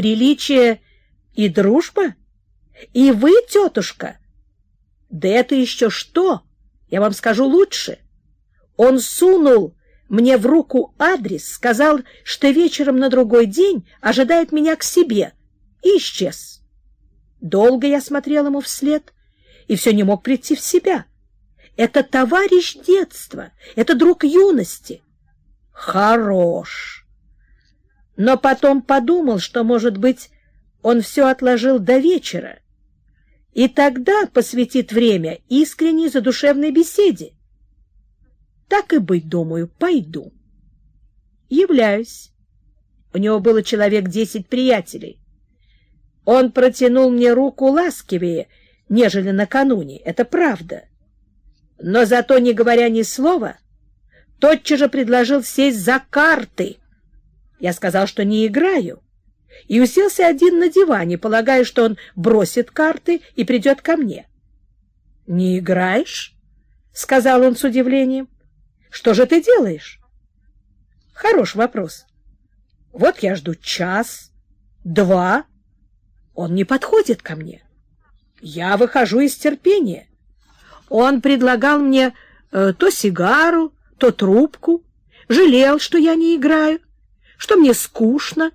приличие и дружба? И вы, тетушка? Да это еще что? Я вам скажу лучше. Он сунул мне в руку адрес, сказал, что вечером на другой день ожидает меня к себе, и исчез. Долго я смотрел ему вслед и все не мог прийти в себя. Это товарищ детства, это друг юности. Хорош. Но потом подумал, что, может быть, он все отложил до вечера, и тогда посвятит время искренней задушевной беседе. Так и быть, думаю, пойду. Являюсь. У него было человек десять приятелей. Он протянул мне руку ласкивее, нежели накануне, это правда. Но зато, не говоря ни слова, тотчас же предложил сесть за карты. Я сказал, что не играю, и уселся один на диване, полагая, что он бросит карты и придет ко мне. — Не играешь? — сказал он с удивлением. Что же ты делаешь? Хорош вопрос. Вот я жду час, два. Он не подходит ко мне. Я выхожу из терпения. Он предлагал мне э, то сигару, то трубку, жалел, что я не играю, что мне скучно,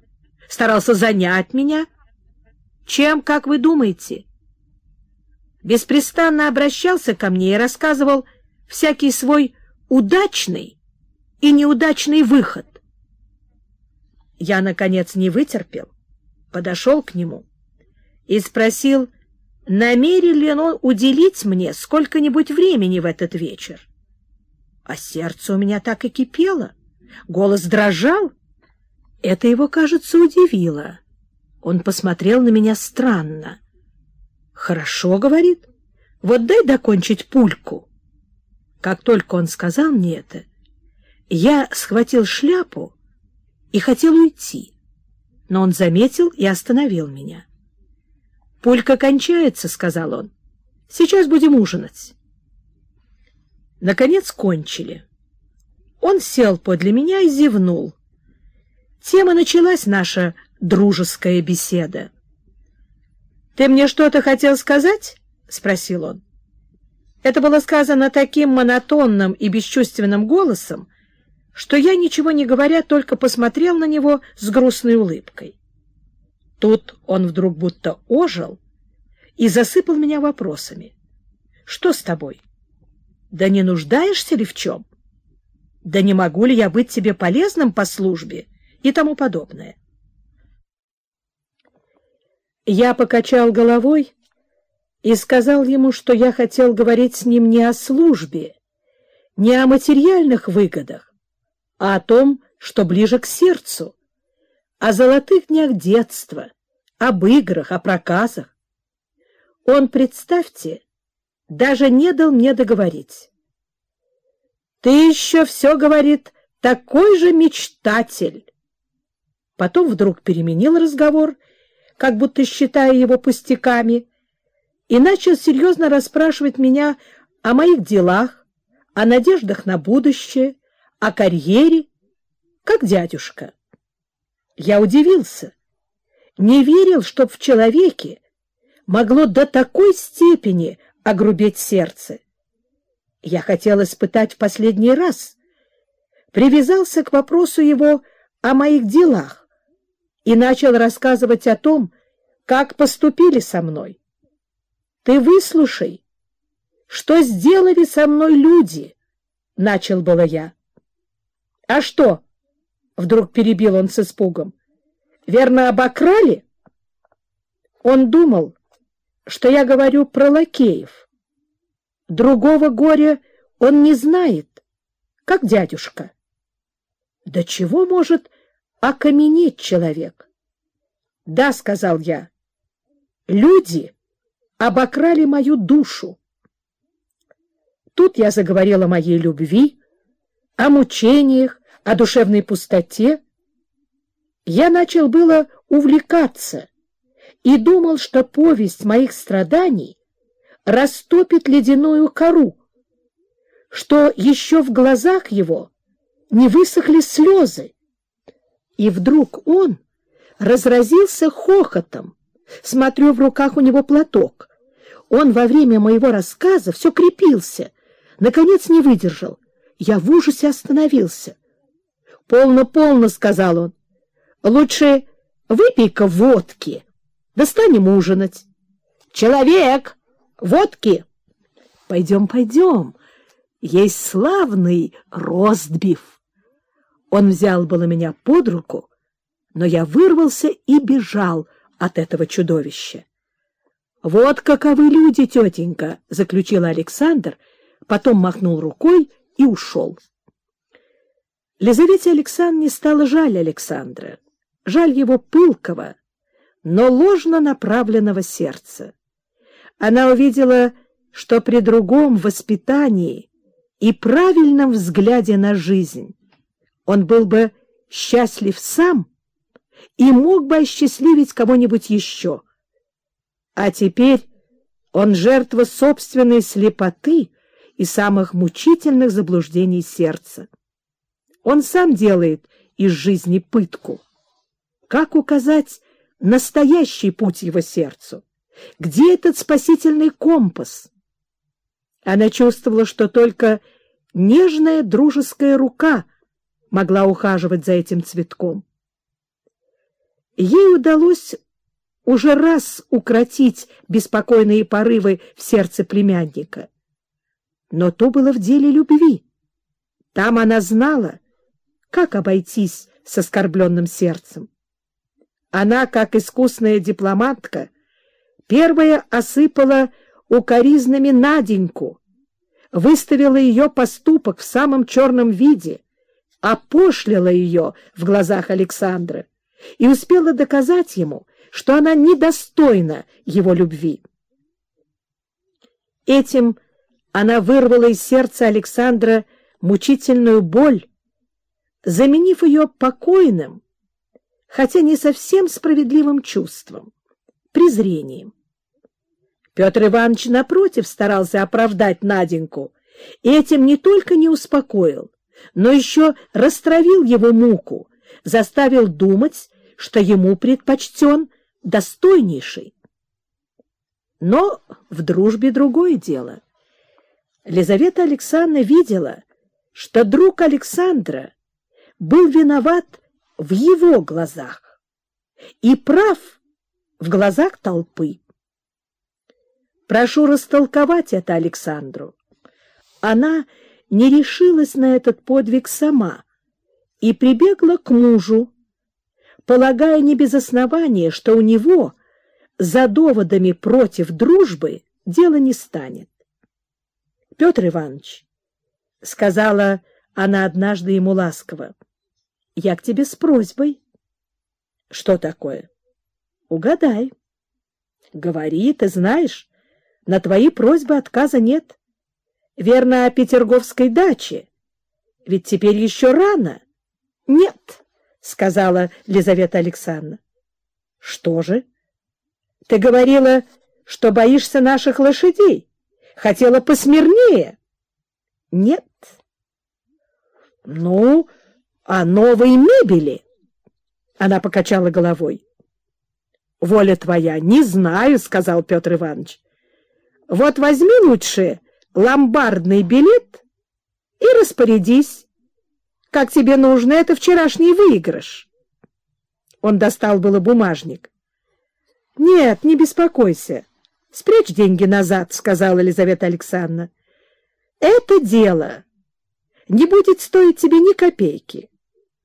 старался занять меня. Чем, как вы думаете? Беспрестанно обращался ко мне и рассказывал всякий свой удачный и неудачный выход. Я, наконец, не вытерпел, подошел к нему и спросил, намерен ли он уделить мне сколько-нибудь времени в этот вечер. А сердце у меня так и кипело, голос дрожал. Это его, кажется, удивило. Он посмотрел на меня странно. — Хорошо, — говорит, — вот дай докончить пульку. Как только он сказал мне это, я схватил шляпу и хотел уйти, но он заметил и остановил меня. «Пулька кончается», — сказал он. «Сейчас будем ужинать». Наконец кончили. Он сел подле меня и зевнул. Тема началась наша дружеская беседа. «Ты мне что-то хотел сказать?» — спросил он. Это было сказано таким монотонным и бесчувственным голосом, что я, ничего не говоря, только посмотрел на него с грустной улыбкой. Тут он вдруг будто ожил и засыпал меня вопросами. — Что с тобой? Да не нуждаешься ли в чем? Да не могу ли я быть тебе полезным по службе? И тому подобное. Я покачал головой и сказал ему, что я хотел говорить с ним не о службе, не о материальных выгодах, а о том, что ближе к сердцу, о золотых днях детства, об играх, о проказах. Он, представьте, даже не дал мне договорить. «Ты еще все, — говорит, — такой же мечтатель!» Потом вдруг переменил разговор, как будто считая его пустяками, и начал серьезно расспрашивать меня о моих делах, о надеждах на будущее, о карьере, как дядюшка. Я удивился, не верил, чтоб в человеке могло до такой степени огрубеть сердце. Я хотел испытать в последний раз, привязался к вопросу его о моих делах и начал рассказывать о том, как поступили со мной. Ты выслушай, что сделали со мной люди, — начал было я. — А что? — вдруг перебил он с испугом. — Верно, обокрали? Он думал, что я говорю про лакеев. Другого горя он не знает, как дядюшка. Да чего может окаменеть человек? — Да, — сказал я, — люди обокрали мою душу. Тут я заговорила о моей любви, о мучениях, о душевной пустоте. Я начал было увлекаться и думал, что повесть моих страданий растопит ледяную кору, что еще в глазах его не высохли слезы. И вдруг он разразился хохотом. Смотрю, в руках у него платок. Он во время моего рассказа все крепился. Наконец не выдержал. Я в ужасе остановился. «Полно, полно», — сказал он. «Лучше выпей-ка водки. Достанем ужинать». «Человек! Водки!» «Пойдем, пойдем. Есть славный ростбиф». Он взял было меня под руку, но я вырвался и бежал от этого чудовища. «Вот каковы люди, тетенька!» — заключил Александр, потом махнул рукой и ушел. Лизавете Александровне стало жаль Александра, жаль его пылкого, но ложно направленного сердца. Она увидела, что при другом воспитании и правильном взгляде на жизнь он был бы счастлив сам и мог бы осчастливить кого-нибудь еще. А теперь он жертва собственной слепоты и самых мучительных заблуждений сердца. Он сам делает из жизни пытку. Как указать настоящий путь его сердцу? Где этот спасительный компас? Она чувствовала, что только нежная дружеская рука могла ухаживать за этим цветком. Ей удалось уже раз укротить беспокойные порывы в сердце племянника. Но то было в деле любви. Там она знала, как обойтись с оскорбленным сердцем. Она, как искусная дипломатка, первая осыпала укоризнами Наденьку, выставила ее поступок в самом черном виде, опошлила ее в глазах Александра и успела доказать ему, что она недостойна его любви. Этим она вырвала из сердца Александра мучительную боль, заменив ее покойным, хотя не совсем справедливым чувством, презрением. Петр Иванович, напротив, старался оправдать Наденьку, и этим не только не успокоил, но еще растравил его муку, заставил думать, что ему предпочтен достойнейший. Но в дружбе другое дело. Лизавета Александровна видела, что друг Александра был виноват в его глазах и прав в глазах толпы. Прошу растолковать это Александру. Она не решилась на этот подвиг сама и прибегла к мужу, полагая не без основания, что у него за доводами против дружбы дело не станет. — Петр Иванович, — сказала она однажды ему ласково, — я к тебе с просьбой. — Что такое? — Угадай. — Говори, ты знаешь, на твои просьбы отказа нет. Верно, о Петерговской даче. Ведь теперь еще рано. — Нет, — сказала Лизавета Александровна. — Что же? — Ты говорила, что боишься наших лошадей. Хотела посмирнее. — Нет. — Ну, а новой мебели? Она покачала головой. — Воля твоя, не знаю, — сказал Петр Иванович. — Вот возьми лучше ломбардный билет и распорядись. Как тебе нужно, это вчерашний выигрыш. Он достал было бумажник. — Нет, не беспокойся. Спрячь деньги назад, — сказала Елизавета Александровна. — Это дело не будет стоить тебе ни копейки.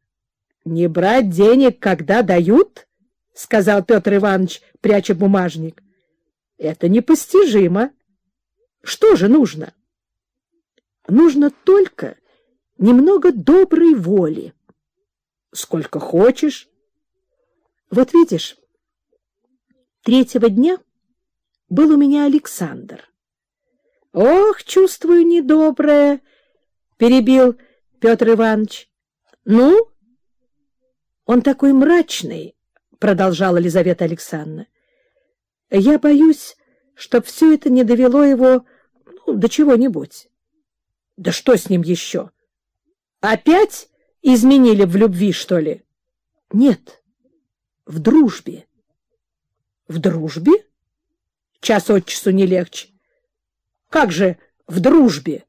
— Не брать денег, когда дают? — сказал Петр Иванович, пряча бумажник. — Это непостижимо. Что же нужно? — Нужно только немного доброй воли. — Сколько хочешь. — Вот видишь, третьего дня был у меня Александр. — Ох, чувствую недоброе, — перебил Петр Иванович. — Ну? — Он такой мрачный, — продолжала Елизавета Александровна. — Я боюсь, чтоб все это не довело его ну, до чего-нибудь. — Да что с ним еще? Опять изменили в любви, что ли? — Нет. — в дружбе. В дружбе? Час от часу не легче. Как же в дружбе?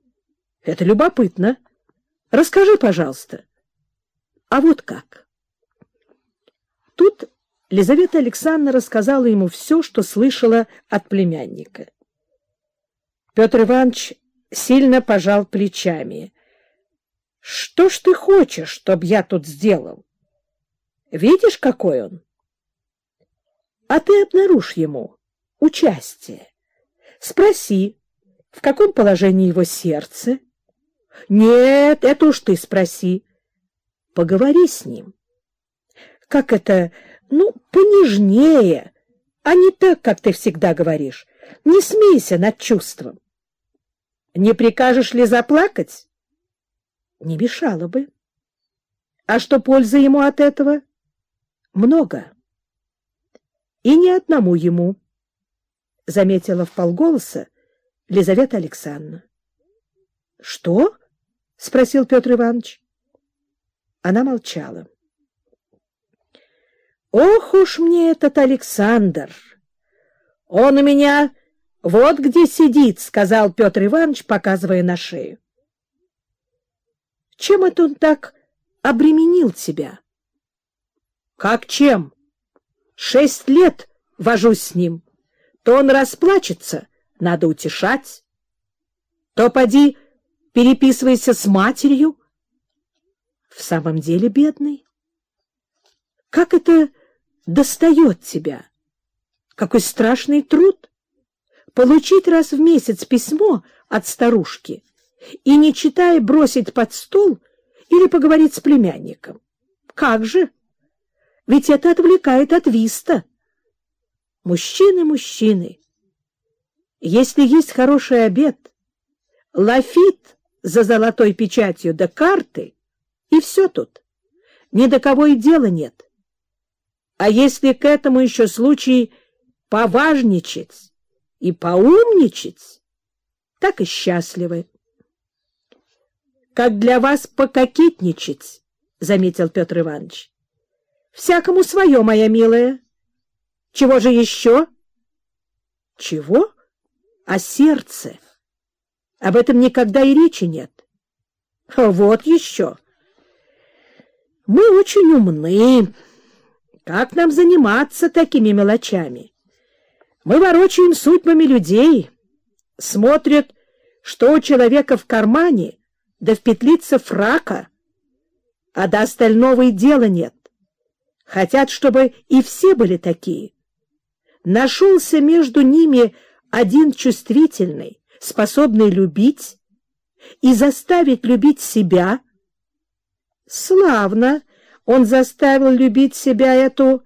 Это любопытно. Расскажи, пожалуйста. А вот как. Тут Лизавета Александровна рассказала ему все, что слышала от племянника. Петр Иванович сильно пожал плечами. — Что ж ты хочешь, чтоб я тут сделал? Видишь, какой он? А ты обнаружь ему участие. Спроси, в каком положении его сердце. Нет, это уж ты спроси. Поговори с ним. Как это, ну, понежнее, а не так, как ты всегда говоришь. Не смейся над чувством. Не прикажешь ли заплакать? Не мешало бы. А что пользы ему от этого? Много. И не одному ему, — заметила вполголоса Лизавета Александровна. — Что? — спросил Петр Иванович. Она молчала. — Ох уж мне этот Александр! Он у меня вот где сидит, — сказал Петр Иванович, показывая на шею. — Чем это он так обременил тебя? — Как чем? Шесть лет вожусь с ним. То он расплачется, надо утешать. То поди переписывайся с матерью. В самом деле, бедный, как это достает тебя? Какой страшный труд! Получить раз в месяц письмо от старушки и, не читая, бросить под стол или поговорить с племянником. Как же? Ведь это отвлекает от виста. Мужчины, мужчины, если есть хороший обед, лафит за золотой печатью да карты, и все тут. Ни до кого и дела нет. А если к этому еще случай поважничать и поумничать, так и счастливы. — Как для вас пококетничать, — заметил Петр Иванович. — Всякому свое, моя милая. Чего же еще? — Чего? А сердце. Об этом никогда и речи нет. Вот еще. Мы очень умны. Как нам заниматься такими мелочами? Мы ворочаем судьбами людей, смотрят, что у человека в кармане, да в петлице фрака, а до остального и дела нет. Хотят, чтобы и все были такие. Нашелся между ними один чувствительный, способный любить и заставить любить себя. Славно он заставил любить себя эту...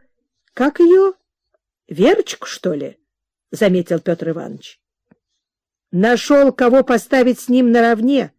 Как ее? Верочку, что ли? — заметил Петр Иванович. Нашел, кого поставить с ним наравне.